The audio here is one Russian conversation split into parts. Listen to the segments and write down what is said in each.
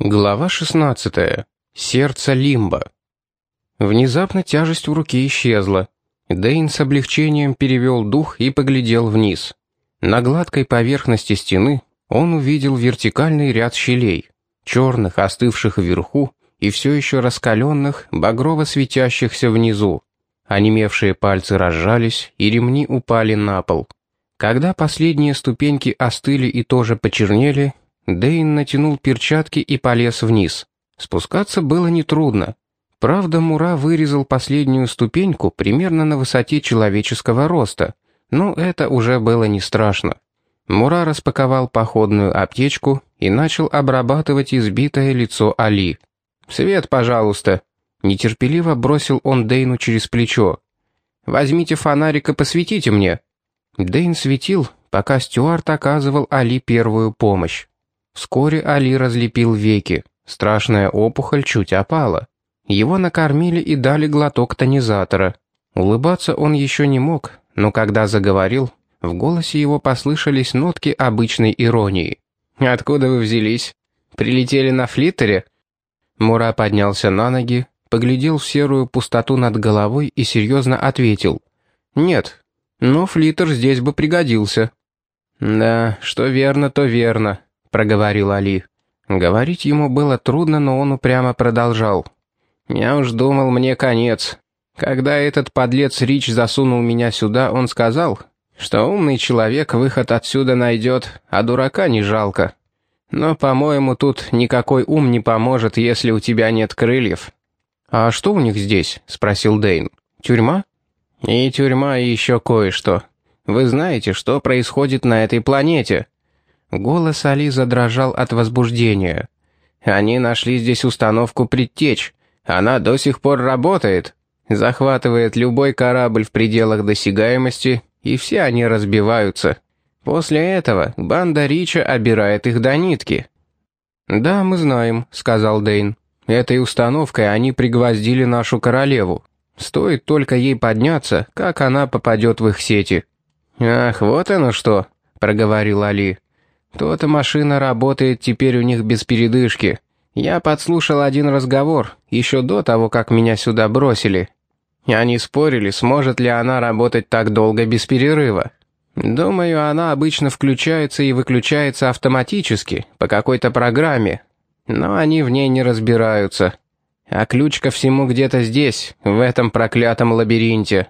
Глава 16. Сердце Лимба. Внезапно тяжесть в руке исчезла. Дейн с облегчением перевел дух и поглядел вниз. На гладкой поверхности стены он увидел вертикальный ряд щелей, черных, остывших вверху и все еще раскаленных, багрово светящихся внизу. Онемевшие пальцы разжались, и ремни упали на пол. Когда последние ступеньки остыли и тоже почернели, Дейн натянул перчатки и полез вниз. Спускаться было нетрудно. Правда, Мура вырезал последнюю ступеньку примерно на высоте человеческого роста, но это уже было не страшно. Мура распаковал походную аптечку и начал обрабатывать избитое лицо Али. «Свет, пожалуйста!» Нетерпеливо бросил он Дейну через плечо. «Возьмите фонарик и посветите мне». Дейн светил, пока Стюарт оказывал Али первую помощь. Вскоре Али разлепил веки. Страшная опухоль чуть опала. Его накормили и дали глоток тонизатора. Улыбаться он еще не мог, но когда заговорил, в голосе его послышались нотки обычной иронии. «Откуда вы взялись? Прилетели на флиттере?» Мура поднялся на ноги, поглядел в серую пустоту над головой и серьезно ответил. «Нет, но флиттер здесь бы пригодился». «Да, что верно, то верно», — проговорил Али. Говорить ему было трудно, но он упрямо продолжал. «Я уж думал, мне конец. Когда этот подлец Рич засунул меня сюда, он сказал, что умный человек выход отсюда найдет, а дурака не жалко. Но, по-моему, тут никакой ум не поможет, если у тебя нет крыльев». «А что у них здесь?» — спросил Дейн. «Тюрьма?» «И тюрьма, и еще кое-что. Вы знаете, что происходит на этой планете?» Голос Али задрожал от возбуждения. «Они нашли здесь установку предтеч. Она до сих пор работает. Захватывает любой корабль в пределах досягаемости, и все они разбиваются. После этого банда Рича обирает их до нитки». «Да, мы знаем», — сказал Дейн. «Этой установкой они пригвоздили нашу королеву. Стоит только ей подняться, как она попадет в их сети». «Ах, вот оно что», — проговорил Али. То-то машина работает теперь у них без передышки. Я подслушал один разговор, еще до того, как меня сюда бросили. Они спорили, сможет ли она работать так долго без перерыва. Думаю, она обычно включается и выключается автоматически, по какой-то программе. Но они в ней не разбираются. А ключ ко всему где-то здесь, в этом проклятом лабиринте.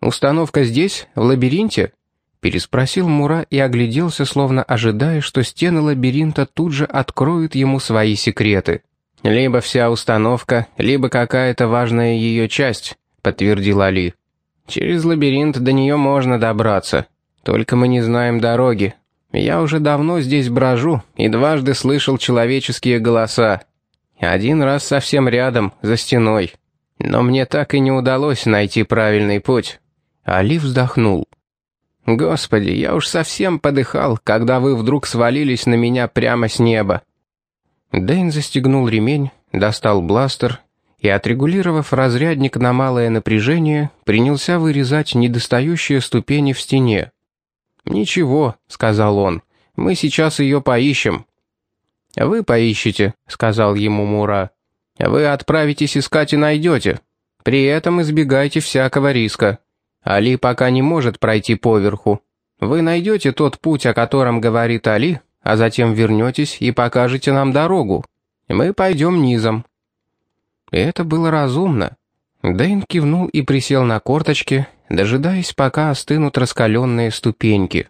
Установка здесь, в лабиринте? Переспросил Мура и огляделся, словно ожидая, что стены лабиринта тут же откроют ему свои секреты. «Либо вся установка, либо какая-то важная ее часть», — подтвердил Али. «Через лабиринт до нее можно добраться. Только мы не знаем дороги. Я уже давно здесь брожу и дважды слышал человеческие голоса. Один раз совсем рядом, за стеной. Но мне так и не удалось найти правильный путь». Али вздохнул. Господи, я уж совсем подыхал, когда вы вдруг свалились на меня прямо с неба». Дэйн застегнул ремень, достал бластер и, отрегулировав разрядник на малое напряжение, принялся вырезать недостающие ступени в стене. «Ничего», — сказал он, — «мы сейчас ее поищем». «Вы поищете», — сказал ему Мура. «Вы отправитесь искать и найдете. При этом избегайте всякого риска». Али пока не может пройти поверху. Вы найдете тот путь, о котором говорит Али, а затем вернетесь и покажете нам дорогу. Мы пойдем низом». Это было разумно. Дэйн кивнул и присел на корточки, дожидаясь, пока остынут раскаленные ступеньки.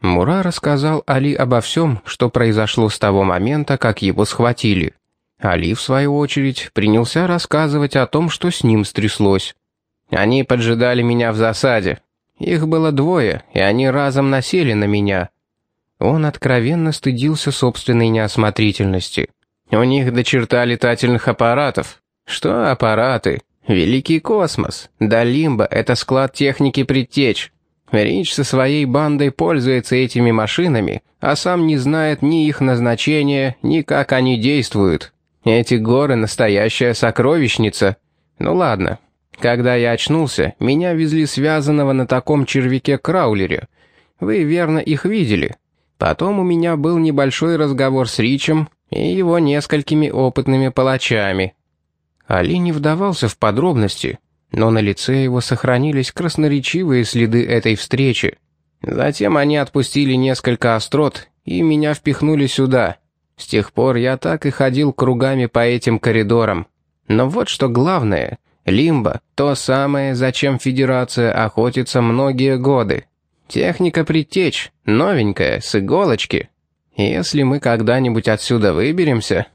Мура рассказал Али обо всем, что произошло с того момента, как его схватили. Али, в свою очередь, принялся рассказывать о том, что с ним стряслось. Они поджидали меня в засаде. Их было двое, и они разом насели на меня. Он откровенно стыдился собственной неосмотрительности. У них до черта летательных аппаратов. Что аппараты? Великий космос. До Лимба — это склад техники предтеч. Рич со своей бандой пользуется этими машинами, а сам не знает ни их назначения, ни как они действуют. Эти горы — настоящая сокровищница. Ну ладно, когда я очнулся, меня везли связанного на таком червяке-краулере. Вы верно их видели. Потом у меня был небольшой разговор с Ричем, и его несколькими опытными палачами. Али не вдавался в подробности, но на лице его сохранились красноречивые следы этой встречи. Затем они отпустили несколько острот, и меня впихнули сюда. С тех пор я так и ходил кругами по этим коридорам. Но вот что главное. Лимба — то самое, зачем Федерация охотится многие годы. Техника предтеч, новенькая, с иголочки. Если мы когда-нибудь отсюда выберемся...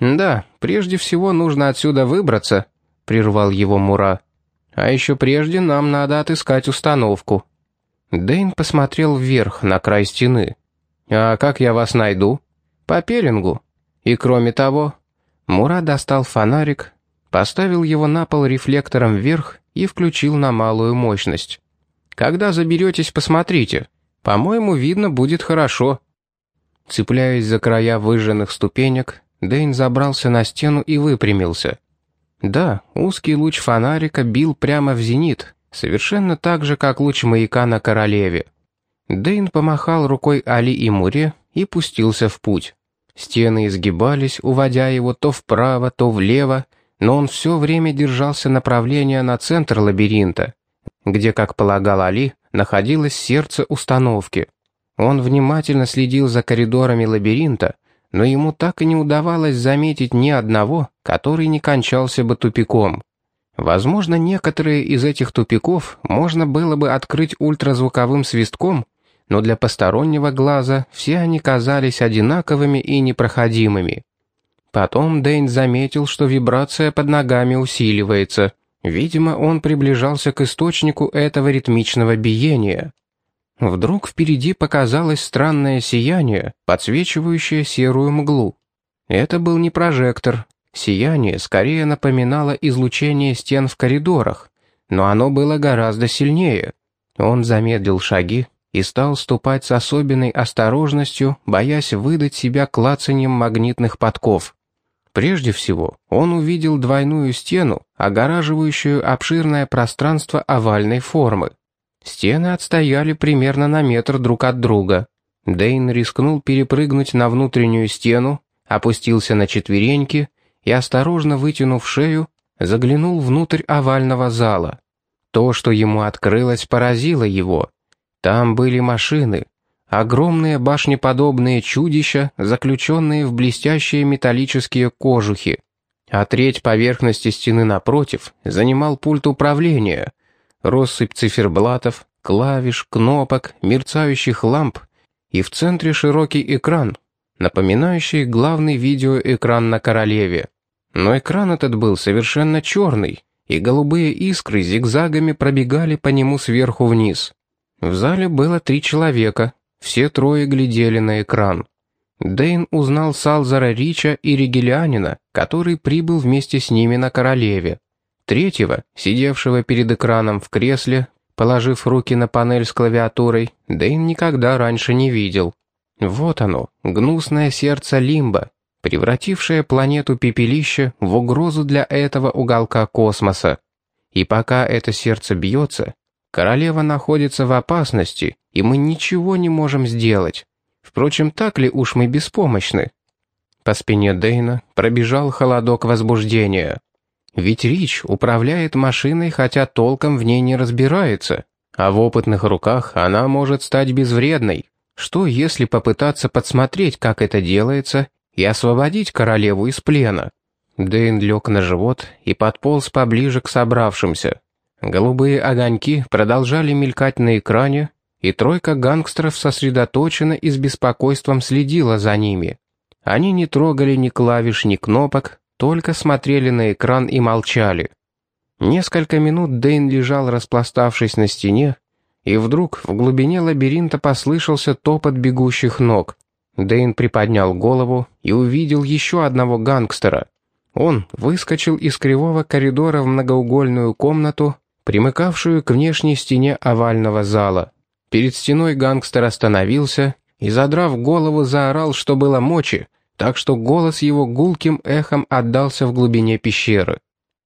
Да, прежде всего нужно отсюда выбраться, — прервал его Мура. А еще прежде нам надо отыскать установку. Дэйн посмотрел вверх, на край стены. «А как я вас найду?» «По пеленгу. И кроме того...» Мура достал фонарик, поставил его на пол рефлектором вверх и включил на малую мощность. «Когда заберетесь, посмотрите. По-моему, видно будет хорошо». Цепляясь за края выжженных ступенек, Дэйн забрался на стену и выпрямился. Да, узкий луч фонарика бил прямо в зенит, совершенно так же, как луч маяка на королеве. Дэйн помахал рукой Али и Муре и пустился в путь. Стены изгибались, уводя его то вправо, то влево, но он все время держался направления на центр лабиринта, где, как полагал Али, находилось сердце установки. Он внимательно следил за коридорами лабиринта, но ему так и не удавалось заметить ни одного, который не кончался бы тупиком. Возможно, некоторые из этих тупиков можно было бы открыть ультразвуковым свистком, но для постороннего глаза все они казались одинаковыми и непроходимыми. Потом Дэйн заметил, что вибрация под ногами усиливается. Видимо, он приближался к источнику этого ритмичного биения. Вдруг впереди показалось странное сияние, подсвечивающее серую мглу. Это был не прожектор, Сияние скорее напоминало излучение стен в коридорах, но оно было гораздо сильнее. Он замедлил шаги и стал ступать с особенной осторожностью, боясь выдать себя клацанием магнитных подков. Прежде всего, он увидел двойную стену, огораживающую обширное пространство овальной формы. Стены отстояли примерно на метр друг от друга. Дейн рискнул перепрыгнуть на внутреннюю стену, опустился на четвереньки и, осторожно вытянув шею, заглянул внутрь овального зала. То, что ему открылось, поразило его. Там были машины, огромные башнеподобные чудища, заключенные в блестящие металлические кожухи. А треть поверхности стены напротив занимал пульт управления, россыпь циферблатов, клавиш, кнопок, мерцающих ламп и в центре широкий экран, напоминающий главный видеоэкран на королеве. Но экран этот был совершенно черный, и голубые искры зигзагами пробегали по нему сверху вниз. В зале было три человека, все трое глядели на экран. Дейн узнал Салзара Рича и Ригелианина, который прибыл вместе с ними на королеве. Третьего, сидевшего перед экраном в кресле, положив руки на панель с клавиатурой, Дейн никогда раньше не видел. Вот оно, гнусное сердце Лимба, превратившая планету пепелище в угрозу для этого уголка космоса. И пока это сердце бьется, королева находится в опасности, и мы ничего не можем сделать. Впрочем, так ли уж мы беспомощны? По спине Дейна пробежал холодок возбуждения. Ведь Рич управляет машиной, хотя толком в ней не разбирается, а в опытных руках она может стать безвредной. Что, если попытаться подсмотреть, как это делается, и освободить королеву из плена. Дэйн лег на живот и подполз поближе к собравшимся. Голубые огоньки продолжали мелькать на экране, и тройка гангстеров сосредоточенно и с беспокойством следила за ними. Они не трогали ни клавиш, ни кнопок, только смотрели на экран и молчали. Несколько минут Дэйн лежал, распластавшись на стене, и вдруг в глубине лабиринта послышался топот бегущих ног. Дэйн приподнял голову и увидел еще одного гангстера. Он выскочил из кривого коридора в многоугольную комнату, примыкавшую к внешней стене овального зала. Перед стеной гангстер остановился и, задрав голову, заорал, что было мочи, так что голос его гулким эхом отдался в глубине пещеры.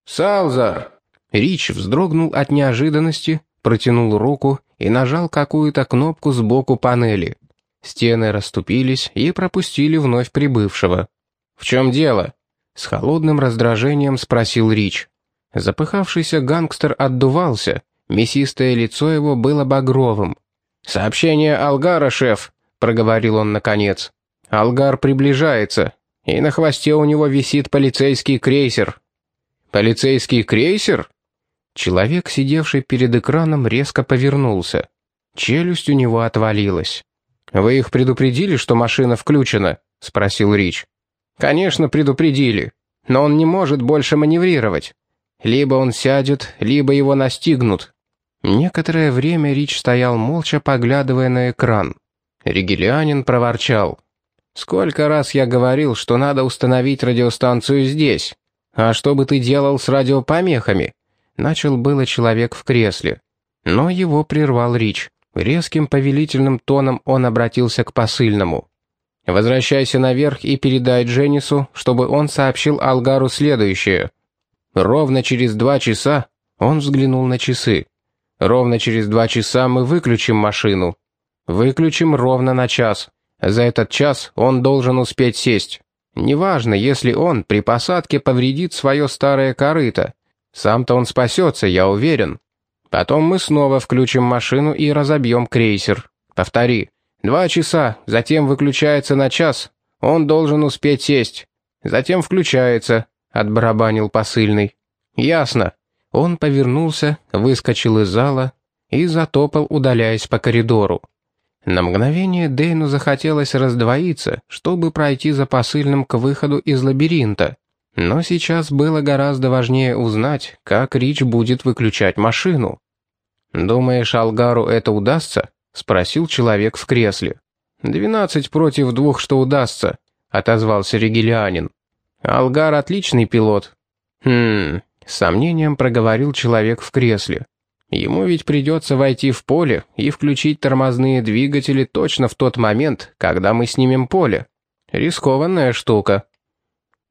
«Салзар!» Рич вздрогнул от неожиданности, протянул руку и нажал какую-то кнопку сбоку панели. Стены расступились и пропустили вновь прибывшего. «В чем дело?» — с холодным раздражением спросил Рич. Запыхавшийся гангстер отдувался, мясистое лицо его было багровым. «Сообщение Алгара, шеф», — проговорил он наконец. «Алгар приближается, и на хвосте у него висит полицейский крейсер». «Полицейский крейсер?» Человек, сидевший перед экраном, резко повернулся. Челюсть у него отвалилась. «Вы их предупредили, что машина включена?» — спросил Рич. «Конечно, предупредили. Но он не может больше маневрировать. Либо он сядет, либо его настигнут». Некоторое время Рич стоял молча, поглядывая на экран. Ригелианин проворчал. «Сколько раз я говорил, что надо установить радиостанцию здесь? А что бы ты делал с радиопомехами?» Начал было человек в кресле. Но его прервал Рич. Резким повелительным тоном он обратился к посыльному. «Возвращайся наверх и передай Дженнису, чтобы он сообщил Алгару следующее. Ровно через два часа...» Он взглянул на часы. «Ровно через два часа мы выключим машину. Выключим ровно на час. За этот час он должен успеть сесть. Неважно, если он при посадке повредит свое старое корыто. Сам-то он спасется, я уверен. Потом мы снова включим машину и разобьем крейсер. Повтори. Два часа, затем выключается на час. Он должен успеть сесть. Затем включается, — отбарабанил посыльный. Ясно. Он повернулся, выскочил из зала и затопал, удаляясь по коридору. На мгновение Дейну захотелось раздвоиться, чтобы пройти за посыльным к выходу из лабиринта. Но сейчас было гораздо важнее узнать, как Рич будет выключать машину. «Думаешь, Алгару это удастся?» — спросил человек в кресле. «Двенадцать против двух, что удастся», — отозвался Ригелианин. «Алгар отличный пилот». «Хм...» — сомнением проговорил человек в кресле. «Ему ведь придется войти в поле и включить тормозные двигатели точно в тот момент, когда мы снимем поле. Рискованная штука».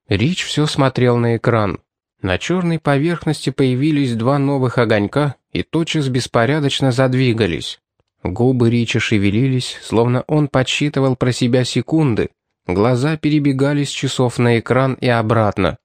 Рич все смотрел на экран. На черной поверхности появились два новых огонька и тотчас беспорядочно задвигались. Губы Рича шевелились, словно он подсчитывал про себя секунды. Глаза перебегали с часов на экран и обратно.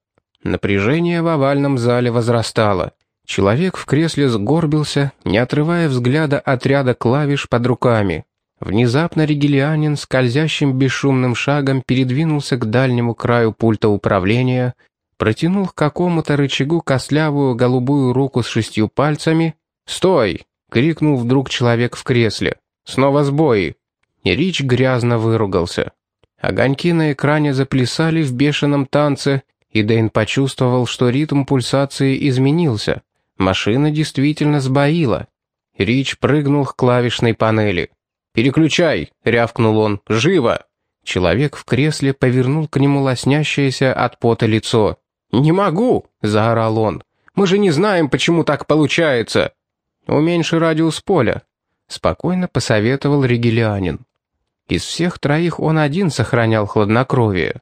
Напряжение в овальном зале возрастало. Человек в кресле сгорбился, не отрывая взгляда от ряда клавиш под руками. Внезапно Ригелианин скользящим бесшумным шагом передвинулся к дальнему краю пульта управления, протянул к какому-то рычагу костлявую голубую руку с шестью пальцами. «Стой!» — крикнул вдруг человек в кресле. «Снова сбои!» И Рич грязно выругался. Огоньки на экране заплясали в бешеном танце, и Дэйн почувствовал, что ритм пульсации изменился. Машина действительно сбоила. Рич прыгнул к клавишной панели. «Переключай!» — рявкнул он. «Живо!» Человек в кресле повернул к нему лоснящееся от пота лицо. «Не могу!» — заорал он. «Мы же не знаем, почему так получается!» «Уменьши радиус поля», — спокойно посоветовал Ригелианин. Из всех троих он один сохранял хладнокровие.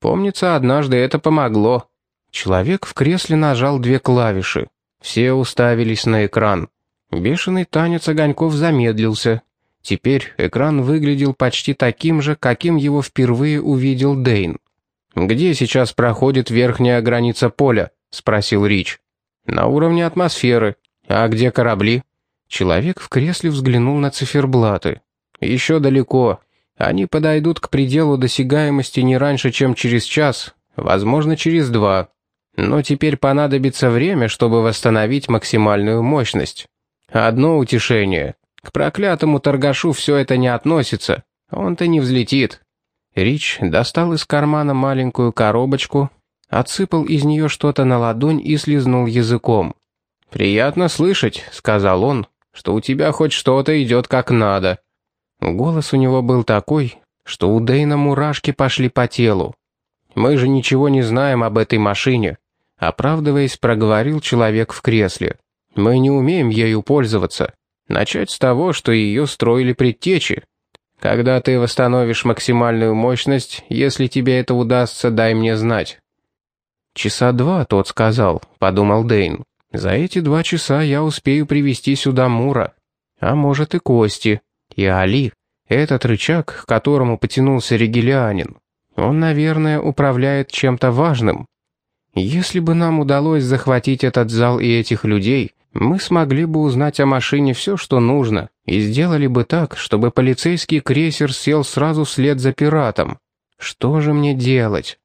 Помнится, однажды это помогло. Человек в кресле нажал две клавиши. Все уставились на экран. Бешеный танец огоньков замедлился, Теперь экран выглядел почти таким же, каким его впервые увидел Дейн. «Где сейчас проходит верхняя граница поля?» — спросил Рич. «На уровне атмосферы. А где корабли?» Человек в кресле взглянул на циферблаты. «Еще далеко. Они подойдут к пределу досягаемости не раньше, чем через час, возможно, через два. Но теперь понадобится время, чтобы восстановить максимальную мощность. Одно утешение. К проклятому торгашу все это не относится. Он-то не взлетит. Рич достал из кармана маленькую коробочку, отсыпал из нее что-то на ладонь и слизнул языком. «Приятно слышать», — сказал он, — «что у тебя хоть что-то идет как надо». Голос у него был такой, что у Дэйна мурашки пошли по телу. «Мы же ничего не знаем об этой машине», — оправдываясь, проговорил человек в кресле. «Мы не умеем ею пользоваться. Начать с того, что ее строили предтечи. Когда ты восстановишь максимальную мощность, если тебе это удастся, дай мне знать». «Часа два, тот сказал», — подумал Дейн. «За эти два часа я успею привести сюда Мура. А может и Кости. И Али. Этот рычаг, к которому потянулся Ригелианин. Он, наверное, управляет чем-то важным. Если бы нам удалось захватить этот зал и этих людей, мы смогли бы узнать о машине все, что нужно, и сделали бы так, чтобы полицейский крейсер сел сразу вслед за пиратом. Что же мне делать?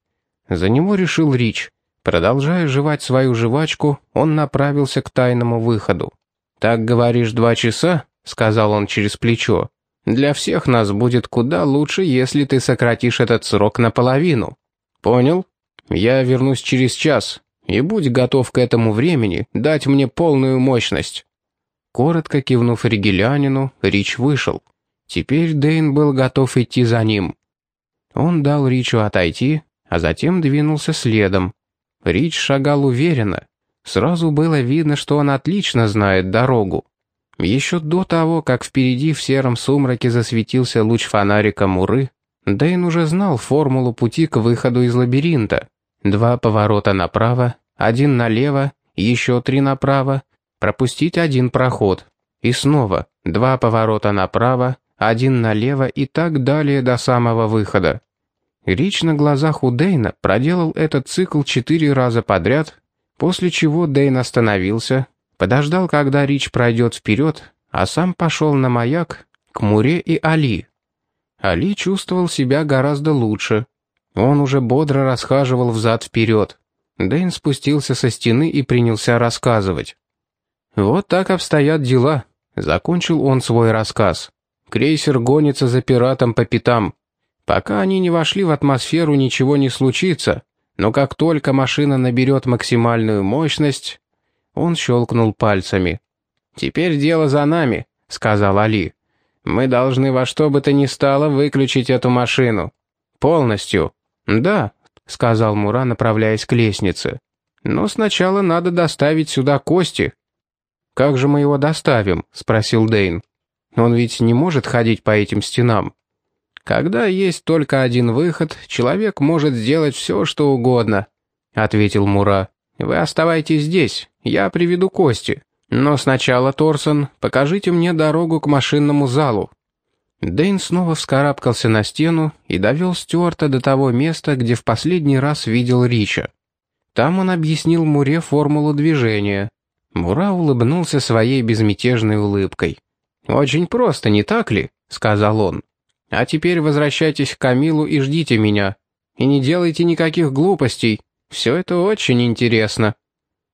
За него решил Рич. Продолжая жевать свою жвачку, он направился к тайному выходу. «Так говоришь, два часа?» — сказал он через плечо. «Для всех нас будет куда лучше, если ты сократишь этот срок наполовину». «Понял? Я вернусь через час, и будь готов к этому времени дать мне полную мощность». Коротко кивнув Ригелянину, Рич вышел. Теперь Дейн был готов идти за ним. Он дал Ричу отойти, а затем двинулся следом. Рич шагал уверенно. Сразу было видно, что он отлично знает дорогу. Еще до того, как впереди в сером сумраке засветился луч фонарика Муры, Дейн уже знал формулу пути к выходу из лабиринта. Два поворота направо, один налево, еще три направо, пропустить один проход. И снова два поворота направо, один налево и так далее до самого выхода. Рич на глазах у Дейна проделал этот цикл четыре раза подряд, после чего Дейн остановился, подождал, когда Рич пройдет вперед, а сам пошел на маяк к Муре и Али. Али чувствовал себя гораздо лучше. Он уже бодро расхаживал взад-вперед. Дэйн спустился со стены и принялся рассказывать. «Вот так обстоят дела», — закончил он свой рассказ. «Крейсер гонится за пиратом по пятам. Пока они не вошли в атмосферу, ничего не случится, но как только машина наберет максимальную мощность...» Он щелкнул пальцами. «Теперь дело за нами», — сказал Али. «Мы должны во что бы то ни стало выключить эту машину. Полностью». «Да», — сказал Мура, направляясь к лестнице. «Но сначала надо доставить сюда кости». «Как же мы его доставим?» — спросил Дейн. «Он ведь не может ходить по этим стенам». «Когда есть только один выход, человек может сделать все, что угодно», — ответил Мура. «Вы оставайтесь здесь, я приведу кости. Но сначала, Торсон, покажите мне дорогу к машинному залу». Дэйн снова вскарабкался на стену и довел Стюарта до того места, где в последний раз видел Рича. Там он объяснил Муре формулу движения. Мура улыбнулся своей безмятежной улыбкой. «Очень просто, не так ли?» — сказал он. «А теперь возвращайтесь к Камилу и ждите меня. И не делайте никаких глупостей. Все это очень интересно».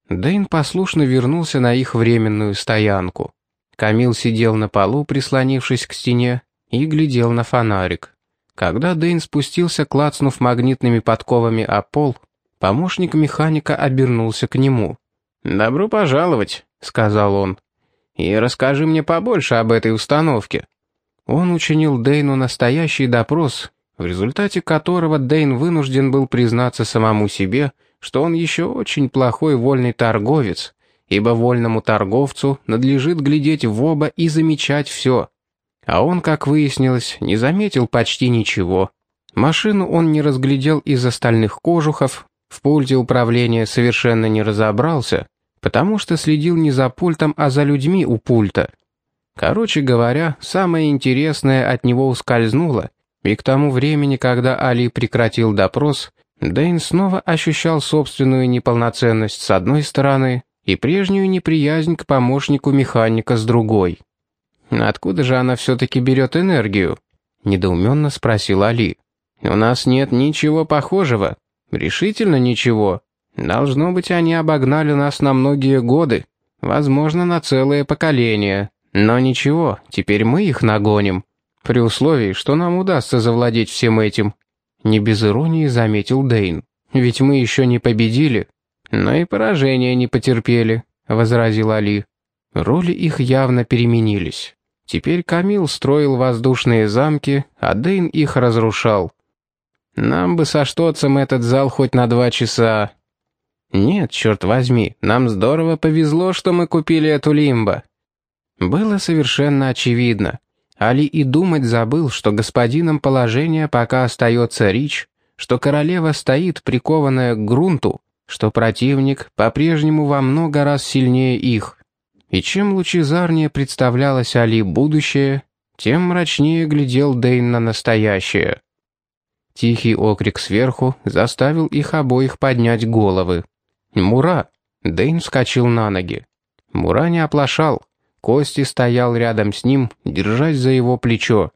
Дэйн послушно вернулся на их временную стоянку. Камил сидел на полу, прислонившись к стене, и глядел на фонарик. Когда Дэйн спустился, клацнув магнитными подковами о пол, помощник механика обернулся к нему. «Добро пожаловать», — сказал он. «И расскажи мне побольше об этой установке». Он учинил Дэйну настоящий допрос, в результате которого Дэйн вынужден был признаться самому себе, что он еще очень плохой вольный торговец, ибо вольному торговцу надлежит глядеть в оба и замечать все. А он, как выяснилось, не заметил почти ничего. Машину он не разглядел из остальных кожухов, в пульте управления совершенно не разобрался, потому что следил не за пультом, а за людьми у пульта. Короче говоря, самое интересное от него ускользнуло, и к тому времени, когда Али прекратил допрос, Дэйн снова ощущал собственную неполноценность с одной стороны и прежнюю неприязнь к помощнику механика с другой. «Откуда же она все-таки берет энергию?» — недоуменно спросил Али. «У нас нет ничего похожего. Решительно ничего. Должно быть, они обогнали нас на многие годы. Возможно, на целое поколение. Но ничего, теперь мы их нагоним. При условии, что нам удастся завладеть всем этим». Не без иронии заметил Дейн. «Ведь мы еще не победили, но и поражения не потерпели», — возразил Али. Роли их явно переменились. Теперь Камил строил воздушные замки, а Дейн их разрушал. Нам бы со Штоцем этот зал хоть на два часа. Нет, черт возьми, нам здорово повезло, что мы купили эту лимбо. Было совершенно очевидно. Али и думать забыл, что господином положения пока остается Рич, что королева стоит прикованная к грунту, что противник по-прежнему во много раз сильнее их. И чем лучезарнее представлялось Али будущее, тем мрачнее глядел Дейн на настоящее. Тихий окрик сверху заставил их обоих поднять головы. «Мура!» Дэйн вскочил на ноги. Мура не оплошал. Кости стоял рядом с ним, держась за его плечо.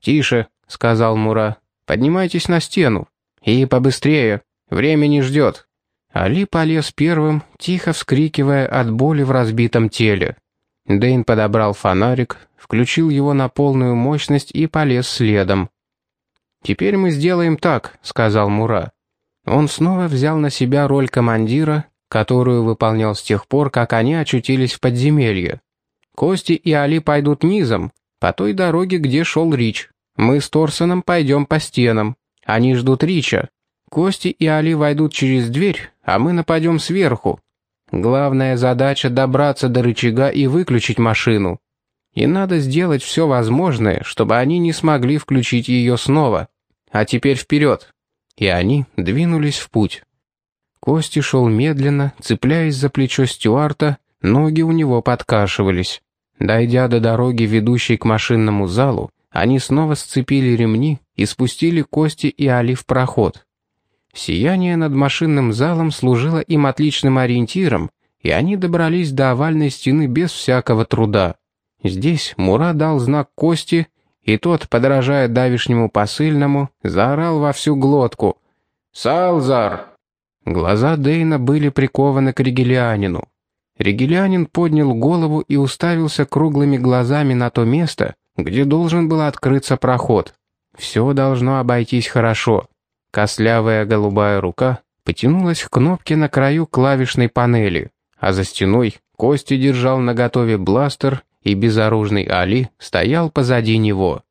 «Тише», — сказал Мура. «Поднимайтесь на стену. И побыстрее. Время не ждет». Али полез первым, тихо вскрикивая от боли в разбитом теле. Дэйн подобрал фонарик, включил его на полную мощность и полез следом. «Теперь мы сделаем так», — сказал Мура. Он снова взял на себя роль командира, которую выполнял с тех пор, как они очутились в подземелье. Кости и Али пойдут низом, по той дороге, где шел Рич. Мы с Торсоном пойдем по стенам. Они ждут Рича. Кости и Али войдут через дверь, а мы нападем сверху. Главная задача — добраться до рычага и выключить машину. И надо сделать все возможное, чтобы они не смогли включить ее снова. А теперь вперед!» И они двинулись в путь. Кости шел медленно, цепляясь за плечо Стюарта, ноги у него подкашивались. Дойдя до дороги, ведущей к машинному залу, они снова сцепили ремни и спустили Кости и Али в проход. Сияние над машинным залом служило им отличным ориентиром, и они добрались до овальной стены без всякого труда. Здесь Мура дал знак Кости, и тот, подражая давишнему посыльному, заорал во всю глотку. «Салзар!» Глаза Дейна были прикованы к Ригелианину. Ригелианин поднял голову и уставился круглыми глазами на то место, где должен был открыться проход. Все должно обойтись хорошо. Кослявая голубая рука потянулась к кнопке на краю клавишной панели, а за стеной Кости держал наготове бластер и безоружный Али стоял позади него.